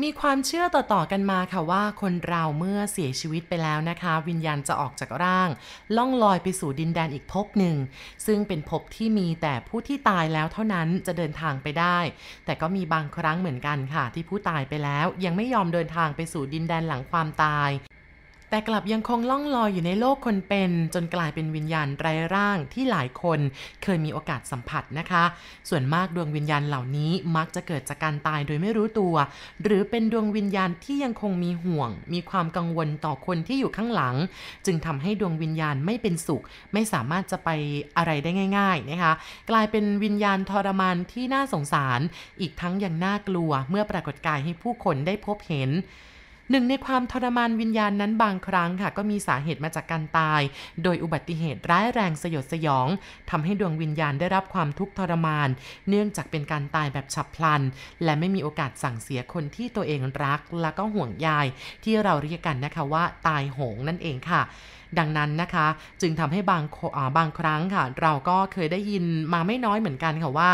มีความเชื่อต่อๆกันมาค่ะว่าคนเราเมื่อเสียชีวิตไปแล้วนะคะ วิญญาณจะออกจากร่าง ล่องลอยไปสู่ดินแดนอีกภพหนึ่ง ซึ่งเป็นภพที่มีแต่ผู้ที่ตายแล้วเท่านั้นจะเดินทางไปได้ แต่ก็มีบางครั้งเหมือนกันค่ะ ที่ผู้ตายไปแล้ว ยังไม่ยอมเดินทางไปสู่ดินแดนหลังความตาย แต่กลับยังคงล่องลอยอยู่ในโลกคนเป็น จนกลายเป็นวิญญาณไร้ร่างที่หลายคนเคยมีโอกาสสัมผัสนะคะ ส่วนมากดวงวิญญาณเหล่านี้มักจะเกิดจากการตายโดยไม่รู้ตัว หรือเป็นดวงวิญญาณที่ยังคงมีห่วง มีความกังวลต่อคนที่อยู่ข้างหลัง จึงทำให้ดวงวิญญาณไม่เป็นสุข ไม่สามารถจะไปอะไรได้ง่าย ๆนะคะ กลายเป็นวิญญาณทรมานที่น่าสงสาร อีกทั้งยังน่ากลัวเมื่อปรากฏกายให้ผู้คนได้พบเห็น หนึ่งในความทรมานวิญญาณนั้นบางครั้งค่ะ ก็มีสาเหตุมาจากการตาย โดยอุบัติเหตุร้ายแรงสยดสยองทำให้ดวงวิญญาณได้รับความทุกข์ทรมาน เนื่องจากเป็นการตายแบบฉับพลัน และไม่มีโอกาสสั่งเสียคนที่ตัวเองรัก และก็ห่วงใยที่เราเรียกกันนะคะว่า ตายโหงนั่นเองค่ะ ดังนั้นนะคะ จึงทำให้บางบางครั้งค่ะ เราก็เคยได้ยินมาไม่น้อยเหมือนกันค่ะว่า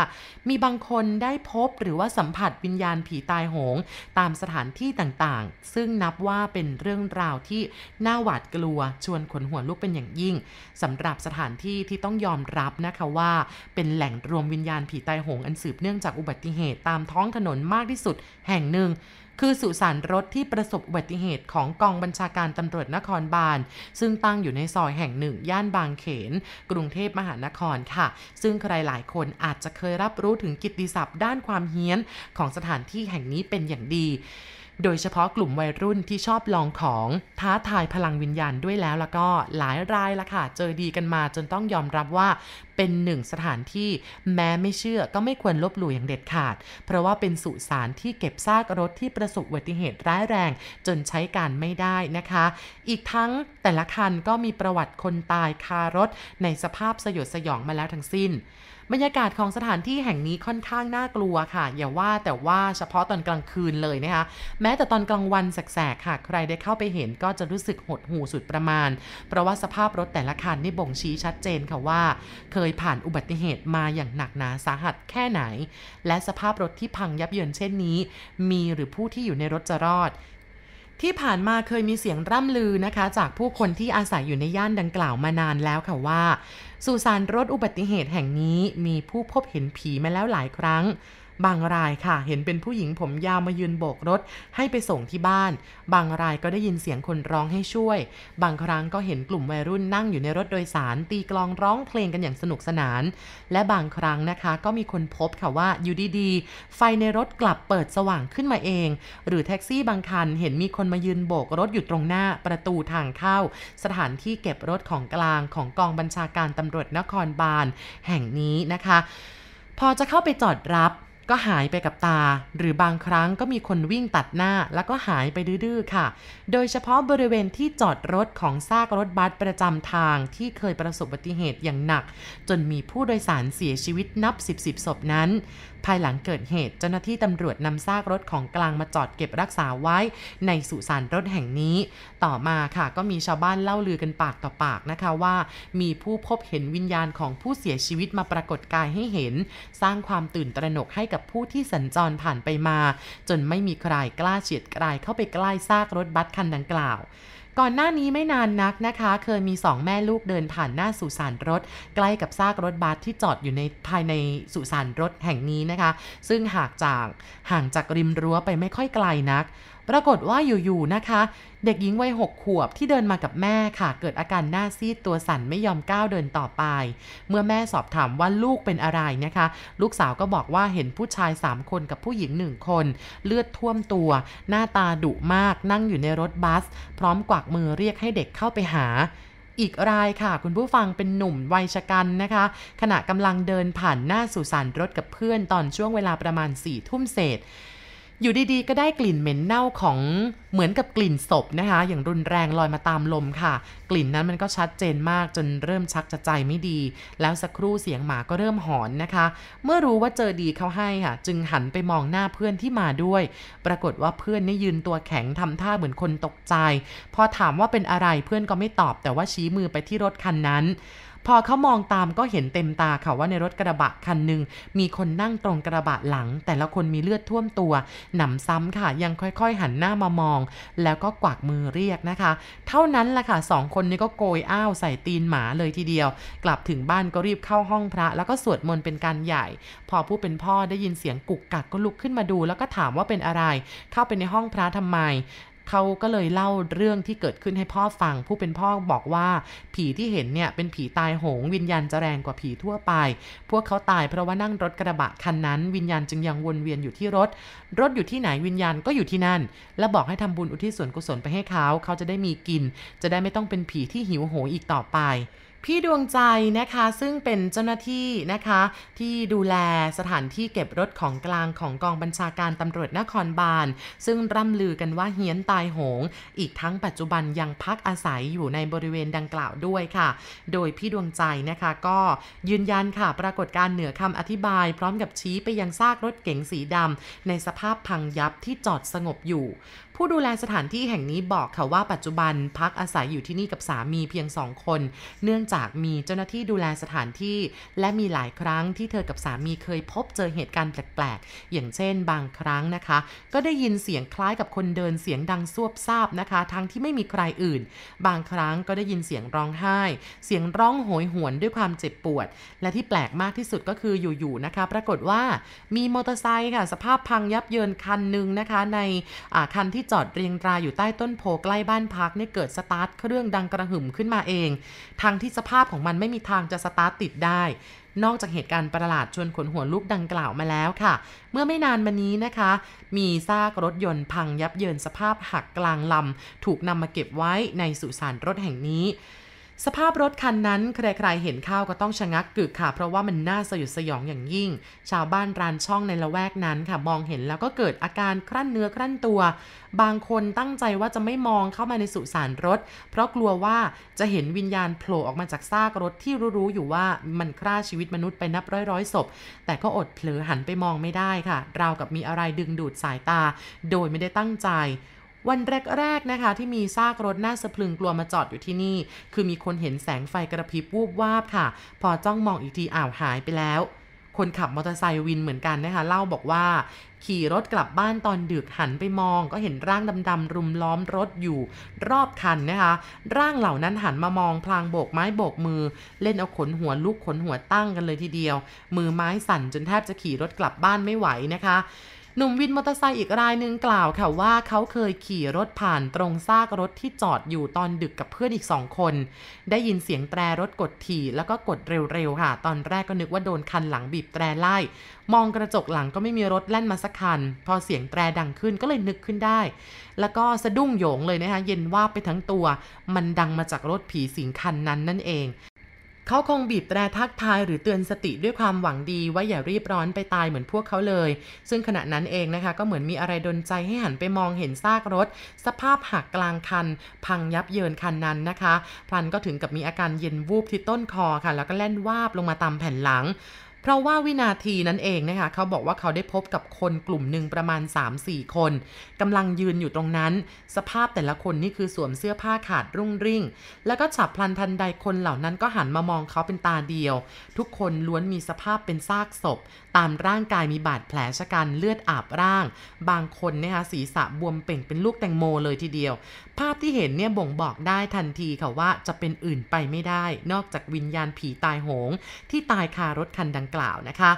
มีบางคนได้พบหรือว่าสัมผัสวิญญาณผีตายโหง ตามสถานที่ต่างๆ ซึ่งนับว่าเป็นเรื่องราวที่น่าหวาดกลัวชวนขนหัวลุกเป็นอย่างยิ่งสำหรับสถานที่ที่ต้องยอมรับนะคะว่า เป็นแหล่งรวมวิญญาณผีตายโหงอันสืบเนื่องจากอุบัติเหตุตามท้องถนนมากที่สุดแห่งหนึ่ง คือสุสานรถที่ประสบอุบัติเหตุของกองบัญชาการตำรวจนครบาล ซึ่งตั้งอยู่ในซอยแห่งหนึ่ง ย่านบางเขน กรุงเทพมหานครค่ะ ซึ่งใครหลายคนอาจจะเคยรับรู้ถึงกิตติศัพท์ด้านความเฮี้ยนของสถานที่แห่งนี้เป็นอย่างดี โดยเฉพาะกลุ่มวัยรุ่นที่ชอบลองของท้าทายพลังวิญญาณด้วยแล้วแล้วก็หลายรายละค่ะ เจอดีกันมาจนต้องยอมรับว่าเป็นหนึ่งสถานที่แม้ไม่เชื่อก็ไม่ควรลบหลู่อย่างเด็ดขาด เพราะว่าเป็นสุสานที่เก็บซากรถที่ประสบอุบัติเหตุร้ายแรง จนใช้การไม่ได้นะคะ อีกทั้งแต่ละคันก็มีประวัติคนตายคารถในสภาพสยดสยองมาแล้วทั้งสิ้น บรรยากาศของสถานที่แห่งนี้ค่อนข้างน่ากลัวค่ะ อย่าว่าแต่ว่าเฉพาะตอนกลางคืนเลยนะคะ แม้แต่ตอนกลางวันแสกๆค่ะ ใครได้เข้าไปเห็นก็จะรู้สึกหดหู่สุดประมาณ เพราะว่าสภาพรถแต่ละคันนี่บ่งชี้ชัดเจนค่ะว่า เคยผ่านอุบัติเหตุมาอย่างหนักหนาสาหัสแค่ไหน และสภาพรถที่พังยับเยินเช่นนี้ มีหรือผู้ที่อยู่ในรถจะรอดที่ผ่านมาเคยมีเสียงร่ำลือนะคะ จากผู้คนที่อาศัยอยู่ในย่านดังกล่าวมานานแล้วค่ะว่า สุสานรถอุบัติเหตุแห่งนี้มีผู้พบเห็นผีมาแล้วหลายครั้ง บางรายค่ะ เห็นเป็นผู้หญิงผมยาวมายืนโบกรถ ให้ไปส่งที่บ้าน บางรายก็ได้ยินเสียงคนร้องให้ช่วย บางครั้งก็เห็นกลุ่มวัยรุ่นนั่งอยู่ในรถโดยสาร ตีกลองร้องเพลงกันอย่างสนุกสนาน และบางครั้งนะคะ ก็มีคนพบค่ะว่าอยู่ดีๆ ไฟในรถกลับเปิดสว่างขึ้นมาเอง หรือแท็กซี่บางคันเห็นมีคนมายืนโบกรถอยู่ตรงหน้าประตูทางเข้า สถานที่เก็บรถของกลางของกองบัญชาการตำรวจนครบาลแห่งนี้นะคะ พอจะเข้าไปจอดรับ ก็หายไปกับตา หรือบางครั้งก็มีคนวิ่งตัดหน้าแล้วก็หายไปดื้อๆค่ะ โดยเฉพาะบริเวณที่จอดรถของซากรถบัสประจำทางที่เคยประสบอุบัติเหตุอย่างหนัก จนมีผู้โดยสารเสียชีวิตนับ 10บสิบศพนั้นภายหลังเกิดเหตุเจ้าหน้าที่ตำรวจนำซากรถของกลางมาจอดเก็บรักษาไว้ในสุสานรถแห่งนี้ ต่อมาค่ะก็มีชาวบ้านเล่าลือกันปากต่อปากนะคะว่า มีผู้พบเห็นวิญญาณของผู้เสียชีวิตมาปรากฏกายให้เห็น สร้างความตื่นตระหนกให้กับผู้ที่สัญจรผ่านไปมา จนไม่มีใครกล้าเฉียดกลายเข้าไปใกล้ซากรถบัสคันดังกล่าว ก่อนหน้านี้ไม่นานนักนะคะ เคยมีสองแม่ลูกเดินผ่านหน้าสุสานรถ ใกล้กับซากรถบัสที่จอดอยู่ในภายในสุสานรถแห่งนี้นะคะ ซึ่งหากจากห่างจากริมรั้วไปไม่ค่อยไกลนัก ปรากฏว่าอยู่ๆนะคะ เด็กหญิงวัยหกขวบที่เดินมากับแม่ค่ะ เกิดอาการหน้าซีดตัวสั่นไม่ยอมก้าวเดินต่อไป เมื่อแม่สอบถามว่าลูกเป็นอะไรนะคะ ลูกสาวก็บอกว่าเห็นผู้ชาย 3 คนกับผู้หญิงหนึ่งคน เลือดท่วมตัว หน้าตาดุมากนั่งอยู่ในรถบัส พร้อมกวักมือเรียกให้เด็กเข้าไปหาอีกรายค่ะ คุณผู้ฟังเป็นหนุ่มวัยชะกันนะคะ ขณะกำลังเดินผ่านหน้าสุสานรถกับเพื่อนตอนช่วงเวลาประมาณ4ี่ทุ่มเศษ อยู่ดีๆ ก็ได้กลิ่นเหม็นเน่าของเหมือนกับกลิ่นศพนะคะ อย่างรุนแรงลอยมาตามลมค่ะ กลิ่นนั้นมันก็ชัดเจนมากจนเริ่มชักจะใจไม่ดี แล้วสักครู่เสียงหมาก็เริ่มหอนนะคะ เมื่อรู้ว่าเจอดีเขาให้ค่ะ จึงหันไปมองหน้าเพื่อนที่มาด้วย ปรากฏว่าเพื่อนนี่ยืนตัวแข็งทำท่าเหมือนคนตกใจ พอถามว่าเป็นอะไรเพื่อนก็ไม่ตอบแต่ว่าชี้มือไปที่รถคันนั้น พอเขามองตามก็เห็นเต็มตาค่ะว่าในรถกระบะคันหนึ่งมีคนนั่งตรงกระบะหลัง แต่ละคนมีเลือดท่วมตัว หนำซ้ำค่ะ ยังค่อยๆ หันหน้ามามอง แล้วก็กวักมือเรียกนะคะ เท่านั้นแหละค่ะสองคนนี้ก็โกยอ้าวใส่ตีนหมาเลยทีเดียว กลับถึงบ้านก็รีบเข้าห้องพระ แล้วก็สวดมนต์เป็นการใหญ่ พอผู้เป็นพ่อได้ยินเสียงกุกกักก็ลุกขึ้นมาดู แล้วก็ถามว่าเป็นอะไร เข้าไปในห้องพระทำไม เขาก็เลยเล่าเรื่องที่เกิดขึ้นให้พ่อฟัง ผู้เป็นพ่อบอกว่า ผีที่เห็นเนี่ยเป็นผีตายโหง วิญญาณจะแรงกว่าผีทั่วไป พวกเขาตายเพราะว่านั่งรถกระบะคันนั้น วิญญาณจึงยังวนเวียนอยู่ที่รถ รถอยู่ที่ไหนวิญญาณก็อยู่ที่นั่น และบอกให้ทำบุญอุทิศส่วนกุศลไปให้เขาเขาจะได้มีกิน จะได้ไม่ต้องเป็นผีที่หิวโหยอีกต่อไป พี่ดวงใจนะคะซึ่งเป็นเจ้าหน้าที่นะคะ ที่ดูแลสถานที่เก็บรถของกลางของกองบัญชาการตำรวจนครบาล ซึ่งร่ำลือกันว่าเฮี้ยนตายโหง อีกทั้งปัจจุบันยังพักอาศัยอยู่ในบริเวณดังกล่าวด้วยค่ะ โดยพี่ดวงใจนะคะก็ยืนยันค่ะปรากฏการณ์เหนือคำอธิบาย พร้อมกับชี้ไปยังซากรถเก๋งสีดำในสภาพพังยับที่จอดสงบอยู่ ผู้ดูแลสถานที่แห่งนี้บอกค่ะว่าปัจจุบันพักอาศัยอยู่ที่นี่กับสามีเพียงสองคน เนื่องจากมีเจ้าหน้าที่ดูแลสถานที่ และมีหลายครั้งที่เธอกับสามีเคยพบเจอเหตุการณ์แปลกๆ อย่างเช่น บางครั้งนะคะ ก็ได้ยินเสียงคล้ายกับคนเดินเสียงดังซวบซาบนะคะ ทั้งที่ไม่มีใครอื่น บางครั้งก็ได้ยินเสียงร้องไห้ เสียงร้องโหยหวนด้วยความเจ็บปวด และที่แปลกมากที่สุดก็คืออยู่ๆนะคะ ปรากฏว่ามีมอเตอร์ไซค์ค่ะ สภาพพังยับเยินคันหนึ่งนะคะ ในคันที่จอดเรียงรายอยู่ใต้ต้นโพใกล้บ้านพักเนี่ยเกิดสตาร์ทเครื่องดังกระหึ่มขึ้นมาเองทางที่สภาพของมันไม่มีทางจะสตาร์ทติดได้ นอกจากเหตุการณ์ประหลาดชวนขนหัวลุกดังกล่าวมาแล้วค่ะ เมื่อไม่นานมานี้นะคะ มีซากรถยนต์พังยับเยินสภาพหักกลางลำถูกนำมาเก็บไว้ในสุสานรถแห่งนี้ สภาพรถคันนั้นใครๆเห็นเข้าก็ต้องชะงักกึกค่ะ เพราะว่ามันน่าสยดสยองอย่างยิ่ง ชาวบ้านรานช่องในละแวกนั้นค่ะ มองเห็นแล้วก็เกิดอาการครั่นเนื้อครั่นตัว บางคนตั้งใจว่าจะไม่มองเข้ามาในสุสานรถ เพราะกลัวว่าจะเห็นวิญญาณโผล่ออกมาจากซากรถที่รู้ๆอยู่ว่ามันฆ่าชีวิตมนุษย์ไปนับร้อยๆศพ แต่ก็อดเผลอหันไปมองไม่ได้ค่ะ ราวกับมีอะไรดึงดูดสายตา โดยไม่ได้ตั้งใจ วันแรกๆนะคะ ที่มีซากรถน่าสะพรึงกลัวมาจอดอยู่ที่นี่ คือมีคนเห็นแสงไฟกระพริบวูบวาบค่ะ พอจ้องมองอีกทีอ้าวหายไปแล้ว คนขับมอเตอร์ไซค์วินเหมือนกันนะคะ เล่าบอกว่า ขี่รถกลับบ้านตอนดึกหันไปมอง ก็เห็นร่างดำๆรุมล้อมรถอยู่รอบคันนะคะ ร่างเหล่านั้นหันมามองพลางโบกไม้โบกมือ เล่นเอาขนหัวลุกขนหัวตั้งกันเลยทีเดียว มือไม้สั่นจนแทบจะขี่รถกลับบ้านไม่ไหวนะคะ หนุ่มวินมอเตอร์ไซค์อีกรายหนึ่งกล่าวค่ะว่าเขาเคยขี่รถผ่านตรงซากรถที่จอดอยู่ตอนดึกกับเพื่อนอีกสองคน ได้ยินเสียงแตรรถกดถี่แล้วก็กดเร็วๆค่ะ ตอนแรกก็นึกว่าโดนคันหลังบีบแตรไล่ มองกระจกหลังก็ไม่มีรถแล่นมาสักคัน พอเสียงแตรดังขึ้นก็เลยนึกขึ้นได้ แล้วก็สะดุ้งโหยงเลยนะคะเย็นว่าไปทั้งตัว มันดังมาจากรถผีสิงคันนั้นนั่นเอง เขาคงบีบแตรทักทายหรือเตือนสติด้วยความหวังดีว่าอย่ารีบร้อนไปตายเหมือนพวกเขาเลย ซึ่งขณะนั้นเองนะคะ ก็เหมือนมีอะไรดนใจให้หันไปมองเห็นซากรถ สภาพหักกลางคัน พังยับเยินคันนั้นนะคะพลันก็ถึงกับมีอาการเย็นวูบที่ต้นคอค่ะ แล้วก็แล่นวาบลงมาตามแผ่นหลัง เพราะว่าวินาทีนั้นเองนะคะเขาบอกว่าเขาได้พบกับคนกลุ่มหนึ่งประมาณ 3-4 คนกำลังยืนอยู่ตรงนั้น สภาพแต่ละคนนี่คือสวมเสื้อผ้าขาดรุ่งริ่ง แล้วก็ฉับพลันทันใดคนเหล่านั้นก็หันมามองเขาเป็นตาเดียว ทุกคนล้วนมีสภาพเป็นซากศพ ตามร่างกายมีบาดแผลชะกันเลือดอาบร่าง บางคนนะคะศีรษะบวมเป่งเป็นลูกแตงโมเลยทีเดียว ภาพที่เห็นเนี่ยบ่งบอกได้ทันทีค่ะว่าจะเป็นอื่นไปไม่ได้ นอกจากวิญญาณผีตายโหง ที่ตายคารถคันดังกล่าวนะคะ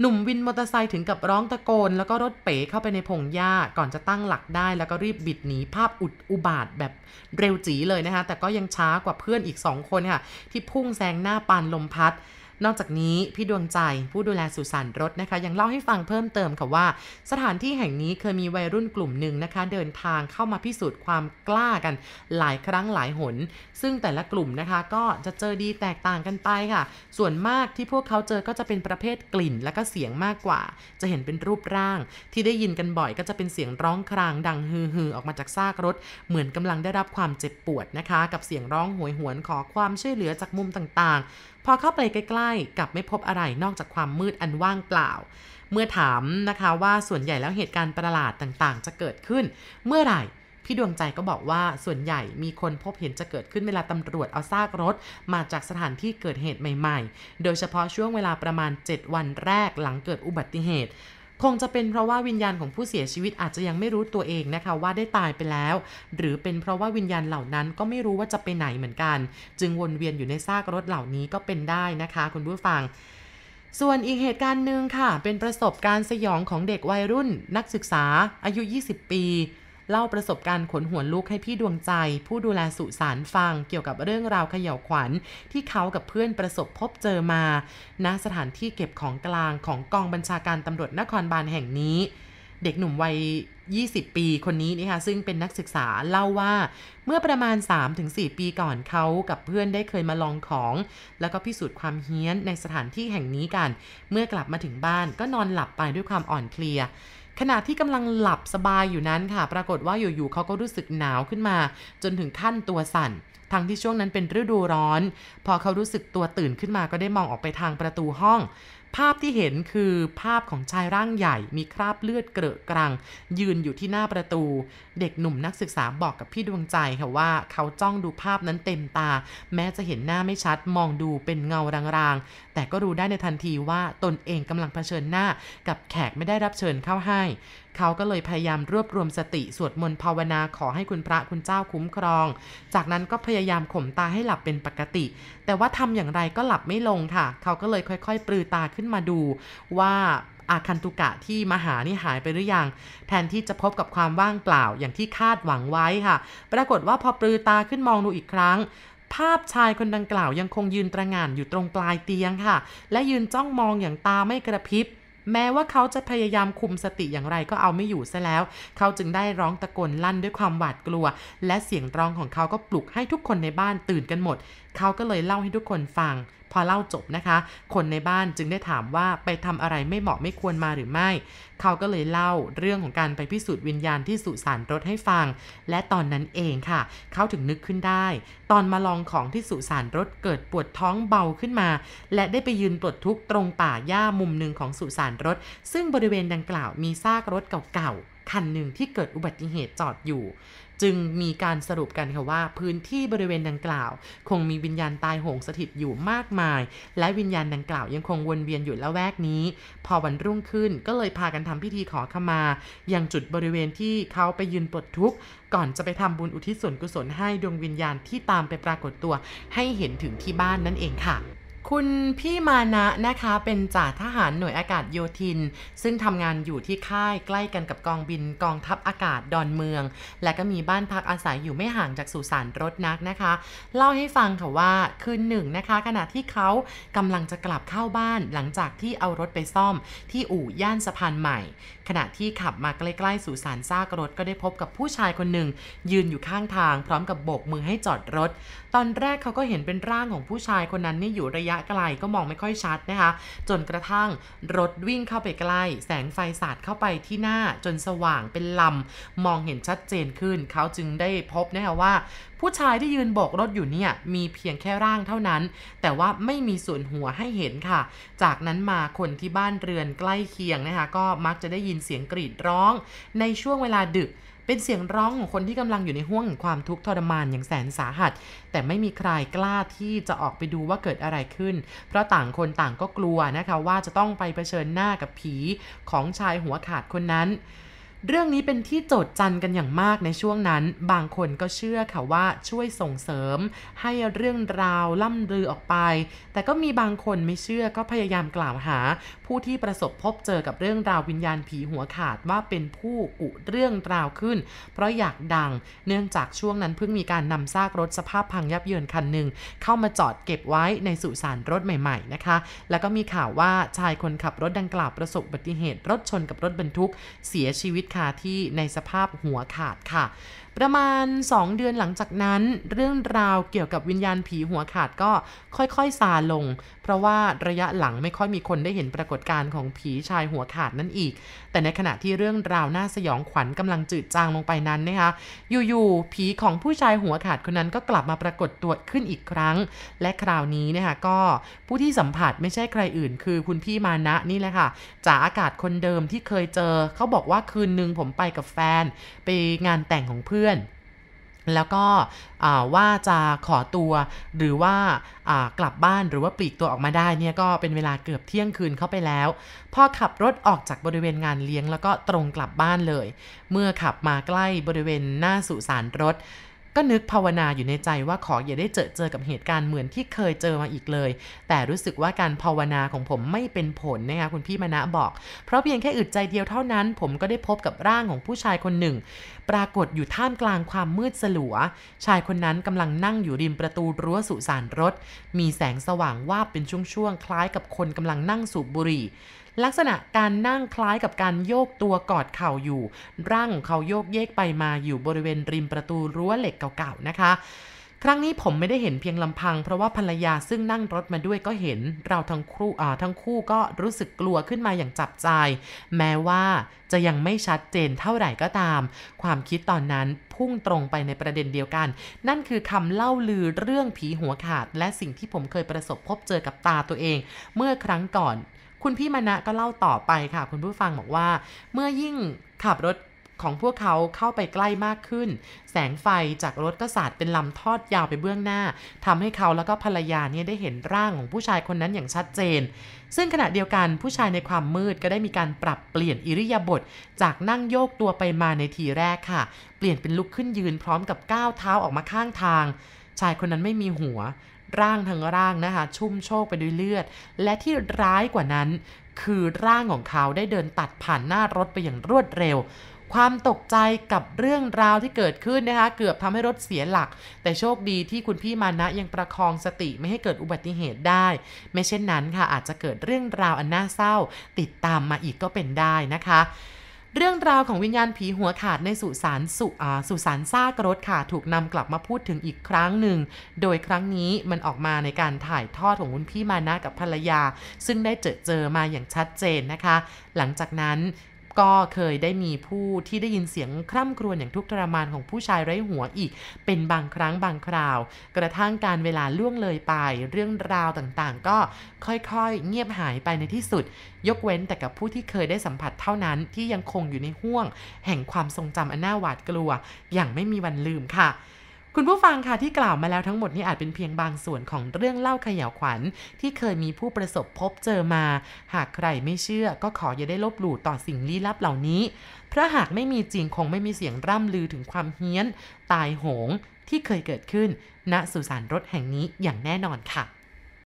หนุ่มวินมอเตอร์ไซค์ถึงกับร้องตะโกน แล้วก็รถเป๋เข้าไปในพงหญ้าก่อนจะตั้งหลักได้ แล้วก็รีบบิดหนีภาพอุดอุบาทแบบเร็วจีเลยนะคะ แต่ก็ยังช้ากว่าเพื่อนอีก2คนค่ะ ที่พุ่งแซงหน้าปานลมพัด นอกจากนี้พี่ดวงใจผู้ดูแลสุสานรถนะคะ ยังเล่าให้ฟังเพิ่มเติมค่ะว่า สถานที่แห่งนี้เคยมีวัยรุ่นกลุ่มหนึ่งนะคะ เดินทางเข้ามาพิสูจน์ความกล้ากันหลายครั้งหลายหน ซึ่งแต่ละกลุ่มนะคะก็จะเจอดีแตกต่างกันไปค่ะ ส่วนมากที่พวกเขาเจอก็จะเป็นประเภทกลิ่น และก็เสียงมากกว่า จะเห็นเป็นรูปร่าง ที่ได้ยินกันบ่อยก็จะเป็นเสียงร้องครางดังฮือฮือออกมาจากซากรถ เหมือนกำลังได้รับความเจ็บปวดนะคะ กับเสียงร้องโหยหวนขอความช่วยเหลือจากมุมต่างๆ พอเข้าไปใกล้ๆ กลับไม่พบอะไรนอกจากความมืดอันว่างเปล่า เมื่อถามนะคะว่าส่วนใหญ่แล้วเหตุการณ์ประหลาดต่างๆ จะเกิดขึ้น เมื่อไหร่พี่ดวงใจก็บอกว่าส่วนใหญ่มีคนพบเห็นจะเกิดขึ้นเวลาตำรวจเอาซากรถ มาจากสถานที่เกิดเหตุใหม่ ๆ โดยเฉพาะช่วงเวลาประมาณ 7 วันแรกหลังเกิดอุบัติเหตุ คงจะเป็นเพราะว่าวิญญาณของผู้เสียชีวิตอาจจะยังไม่รู้ตัวเองนะคะว่าได้ตายไปแล้ว หรือเป็นเพราะว่าวิญญาณเหล่านั้นก็ไม่รู้ว่าจะไปไหนเหมือนกัน จึงวนเวียนอยู่ในซากรถเหล่านี้ก็เป็นได้นะคะ คุณผู้ฟังส่วนอีกเหตุการณ์หนึ่งค่ะ เป็นประสบการณ์สยองของเด็กวัยรุ่นนักศึกษาอายุ 20 ปี เล่าประสบการณ์ขนหัวลุกให้พี่ดวงใจ ผู้ดูแลสุสานฟังเกี่ยวกับเรื่องราวเขย่าวขวัญ ที่เขากับเพื่อนประสบพบเจอมา ณสถานที่เก็บของกลางของกองบัญชาการตำรวจนครบาลแห่งนี้ เด็กหนุ่มวัย 20 ปีคนนี้นะคะซึ่งเป็นนักศึกษาเล่าว่า เมื่อประมาณ 3-4 ปีก่อนเขากับเพื่อนได้เคยมาลองของ แล้วก็พิสูจน์ความเฮี้ยนในสถานที่แห่งนี้กัน เมื่อกลับมาถึงบ้านก็นอนหลับไปด้วยความอ่อนเพลีย ขณะที่กำลังหลับสบายอยู่นั้นค่ะ ปรากฏว่าอยู่ๆเขาก็รู้สึกหนาวขึ้นมา จนถึงขั้นตัวสั่น ทั้งที่ช่วงนั้นเป็นฤดูร้อน พอเขารู้สึกตัวตื่นขึ้นมาก็ได้มองออกไปทางประตูห้อง ภาพที่เห็นคือภาพของชายร่างใหญ่มีคราบเลือดเกลอะกรัง ยืนอยู่ที่หน้าประตู เด็กหนุ่มนักศึกษาบอกกับพี่ดวงใจค่ะว่าเขาจ้องดูภาพนั้นเต็มตา แม้จะเห็นหน้าไม่ชัดมองดูเป็นเงารางๆ แต่ก็รู้ได้ในทันทีว่าตนเองกำลังเผชิญหน้ากับแขกไม่ได้รับเชิญเข้าให้ เขาก็เลยพยายามรวบรวมสติสวดมนต์ภาวนาขอให้คุณพระคุณเจ้าคุ้มครอง จากนั้นก็พยายามข่มตาให้หลับเป็นปกติ แต่ว่าทำอย่างไรก็หลับไม่ลงค่ะ เขาก็เลยค่อยๆ ปลือตาขึ้นมาดูว่าอาคันตุกะที่มหานี่หายไปหรือยัง แทนที่จะพบกับความว่างเปล่าอย่างที่คาดหวังไว้ค่ะ ปรากฏว่าพอปลือตาขึ้นมองดูอีกครั้ง ภาพชายคนดังกล่าวยังคงยืนตระงานอยู่ตรงปลายเตียงค่ะ และยืนจ้องมองอย่างตาไม่กระพริบ แม้ว่าเขาจะพยายามคุมสติอย่างไรก็เอาไม่อยู่ซะแล้ว เขาจึงได้ร้องตะโกนลั่นด้วยความหวาดกลัว และเสียงร้องของเขาก็ปลุกให้ทุกคนในบ้านตื่นกันหมด เขาก็เลยเล่าให้ทุกคนฟัง พอเล่าจบนะคะ คนในบ้านจึงได้ถามว่าไปทำอะไรไม่เหมาะไม่ควรมาหรือไม่ เขาก็เลยเล่าเรื่องของการไปพิสูจน์วิญญาณที่สุสานรถให้ฟัง และตอนนั้นเองค่ะ เขาถึงนึกขึ้นได้ ตอนมาลองของที่สุสานรถเกิดปวดท้องเบาขึ้นมา และได้ไปยืนปลดทุกข์ตรงป่าหญ้ามุมหนึ่งของสุสานรถ ซึ่งบริเวณดังกล่าวมีซากรถเก่าๆคันหนึ่งที่เกิดอุบัติเหตุจอดอยู่ จึงมีการสรุปกันค่ะว่า พื้นที่บริเวณดังกล่าว คงมีวิญญาณตายโหงสถิตอยู่มากมาย และวิญญาณดังกล่าวยังคงวนเวียนอยู่ละแวกนี้ พอวันรุ่งขึ้นก็เลยพากันทำพิธีขอขมา ยังจุดบริเวณที่เขาไปยืนปลดทุกข์ก่อนจะไปทำบุญอุทิศส่วนกุศลให้ดวงวิญญาณที่ตามไปปรากฏตัว ให้เห็นถึงที่บ้านนั่นเองค่ะ คุณพี่มานะนะคะเป็นจ่าทหารหน่วยอากาศโยธิน ซึ่งทำงานอยู่ที่ค่ายใกล้กันกับกองบินกองทัพอากาศดอนเมือง และก็มีบ้านพักอาศัยอยู่ไม่ห่างจากสุสานรถนักนะคะ เล่าให้ฟังค่ะว่าคืนหนึ่งนะคะ ขณะที่เขากำลังจะกลับเข้าบ้านหลังจากที่เอารถไปซ่อม ที่อู่ย่านสะพานใหม่ ขณะที่ขับมาใกล้ๆสุสานซากรถก็ได้พบกับผู้ชายคนหนึ่งยืนอยู่ข้างทาง พร้อมกับโบกมือให้จอดรถ ตอนแรกเขาก็เห็นเป็นร่างของผู้ชายคนนั้นนี่อยู่ระยะไกลก็มองไม่ค่อยชัดนะคะ จนกระทั่งรถวิ่งเข้าไปใกล้ แสงไฟสาดเข้าไปที่หน้าจนสว่างเป็นลำ มองเห็นชัดเจนขึ้น เขาจึงได้พบนะคะว่า ผู้ชายที่ยืนโบกรถอยู่เนี่ยมีเพียงแค่ร่างเท่านั้น แต่ว่าไม่มีส่วนหัวให้เห็นค่ะ จากนั้นมาคนที่บ้านเรือนใกล้เคียงนะคะก็มักจะได้ยินเสียงกรีดร้อง ในช่วงเวลาดึก เป็นเสียงร้องของคนที่กำลังอยู่ในห้วงแห่งความทุกข์ทรมานอย่างแสนสาหัส แต่ไม่มีใครกล้าที่จะออกไปดูว่าเกิดอะไรขึ้น เพราะต่างคนต่างก็กลัวนะคะว่าจะต้องไปเผชิญหน้ากับผีของชายหัวขาดคนนั้น เรื่องนี้เป็นที่โจทย์จันกันอย่างมากในช่วงนั้น บางคนก็เชื่อค่ะว่าช่วยส่งเสริม ให้เรื่องราวล่ำลือออกไป แต่ก็มีบางคนไม่เชื่อก็พยายามกล่าวหา ผู้ที่ประสบพบเจอกับเรื่องราววิญญาณผีหัวขาดว่าเป็นผู้กุเรื่องราวขึ้น เพราะอยากดัง เนื่องจากช่วงนั้นเพิ่งมีการนำซากรถสภาพพังยับเยินคันหนึ่งเข้ามาจอดเก็บไว้ในสุสานรถใหม่ๆนะคะ แล้วก็มีข่าวว่าชายคนขับรถดังกล่าวประสบอุบัติเหตุรถชนกับรถบรรทุกเสียชีวิตคาที่ในสภาพหัวขาดค่ะ ประมาณ 2 เดือนหลังจากนั้น เรื่องราวเกี่ยวกับวิญญาณผีหัวขาดก็ค่อยๆซาลง เพราะว่าระยะหลังไม่ค่อยมีคนได้เห็นปรากฏการณ์ของผีชายหัวขาดนั่นอีก แต่ในขณะที่เรื่องราวน่าสยองขวัญกำลังจืดจางลงไปนั้นนะคะอยู่ๆผีของผู้ชายหัวขาดคนนั้นก็กลับมาปรากฏตัวขึ้นอีกครั้ง และคราวนี้นะคะก็ผู้ที่สัมผัสไม่ใช่ใครอื่น คือคุณพี่มานะนี่แหละค่ะจ่าอากาศคนเดิมที่เคยเจอเขาบอกว่าคืนหนึ่งนึ่งผมไปกับแฟน ไปงานแต่งของเพื่อนแล้วก็ว่าจะขอตัวหรือว่ากลับบ้านหรือว่าปลีกตัวออกมาได้เนี่ยก็เป็นเวลาเกือบเที่ยงคืนเข้าไปแล้วพอขับรถออกจากบริเวณงานเลี้ยงแล้วก็ตรงกลับบ้านเลย เมื่อขับมาใกล้บริเวณหน้าสุสานรถ ก็นึกภาวนาอยู่ในใจว่าขออย่าได้เจอเจอกับเหตุการณ์เหมือนที่เคยเจอมาอีกเลย แต่รู้สึกว่าการภาวนาของผมไม่เป็นผลนะคะคุณพี่มณะบอก เพราะเพียงแค่อึดใจเดียวเท่านั้น ผมก็ได้พบกับร่างของผู้ชายคนหนึ่ง ปรากฏอยู่ท่ามกลางความมืดสลัว ชายคนนั้นกำลังนั่งอยู่ริมประตูรั้วสุสานรถ มีแสงสว่างวาบเป็นช่วงๆคล้ายกับคนกำลังนั่งสูบบุหรี่ ลักษณะการนั่งคล้ายกับการโยกตัวกอดเข่าอยู่ ร่างเขาโยกเยกไปมาอยู่บริเวณริมประตูรั้วเหล็กเก่าๆนะคะครั้งนี้ผมไม่ได้เห็นเพียงลำพังเพราะว่าภรรยาซึ่งนั่งรถมาด้วยก็เห็นเราทั้งคู่ทั้งคู่ก็รู้สึกกลัวขึ้นมาอย่างจับใจ แม้ว่าจะยังไม่ชัดเจนเท่าไหร่ก็ตาม ความคิดตอนนั้นพุ่งตรงไปในประเด็นเดียวกัน นั่นคือคำเล่าลือเรื่องผีหัวขาด และสิ่งที่ผมเคยประสบพบเจอกับตาตัวเอง เมื่อครั้งก่อน คุณพี่มณะก็เล่าต่อไปค่ะ คุณผู้ฟังบอกว่า เมื่อยิ่งขับรถของพวกเขาเข้าไปใกล้มากขึ้น แสงไฟจากรถก็สาดเป็นลำทอดยาวไปเบื้องหน้าทำให้เขาแล้วก็ภรรยาเนี่ยได้เห็นร่างของผู้ชายคนนั้นอย่างชัดเจน ซึ่งขณะเดียวกันผู้ชายในความมืดก็ได้มีการปรับเปลี่ยนอิริยาบถจากนั่งโยกตัวไปมาในทีแรกค่ะ เปลี่ยนเป็นลุกขึ้นยืนพร้อมกับก้าวเท้าออกมาข้างทาง ชายคนนั้นไม่มีหัว ร่างทั้งร่างนะคะ ชุ่มโชกไปด้วยเลือด และที่ร้ายกว่านั้น คือร่างของเขาได้เดินตัดผ่านหน้ารถไปอย่างรวดเร็ว ความตกใจกับเรื่องราวที่เกิดขึ้นนะคะ เกือบทำให้รถเสียหลัก แต่โชคดีที่คุณพี่มานะยังประคองสติไม่ให้เกิดอุบัติเหตุได้ ไม่เช่นนั้นค่ะอาจจะเกิดเรื่องราวอันน่าเศร้า ติดตามมาอีกก็เป็นได้นะคะ เรื่องราวของวิญญาณผีหัวขาดในสุสานสุอาสุสานซากรถค่ะถูกนำกลับมาพูดถึงอีกครั้งหนึ่ง โดยครั้งนี้มันออกมาในการถ่ายทอดของคุณพี่มานะกับภรรยา ซึ่งได้เจอเจอมาอย่างชัดเจนนะคะ หลังจากนั้น ก็เคยได้มีผู้ที่ได้ยินเสียงคร่ำครวญอย่างทุกทรมานของผู้ชายไร้หัวอีก เป็นบางครั้งบางคราว กระทั่งการเวลาล่วงเลยไป เรื่องราวต่างๆ ก็ค่อยๆ เงียบหายไปในที่สุด ยกเว้นแต่กับผู้ที่เคยได้สัมผัสเท่านั้นที่ยังคงอยู่ในห่วง แห่งความทรงจำอันน่าหวาดกลัว อย่างไม่มีวันลืมค่ะ คุณผู้ฟังค่ะที่กล่าวมาแล้วทั้งหมดนี้อาจเป็นเพียงบางส่วนของเรื่องเล่าขย่าวขวัญ ที่เคยมีผู้ประสบพบเจอมา หากใครไม่เชื่อก็ขออย่าได้ลบหลู่ต่อสิ่งลี้ลับเหล่านี้เพราะหากไม่มีจริงคงไม่มีเสียงร่ำลือถึงความเฮี้ยน ตายโหงที่เคยเกิดขึ้นณสุสานรถแห่งนี้อย่างแน่นอนค่ะ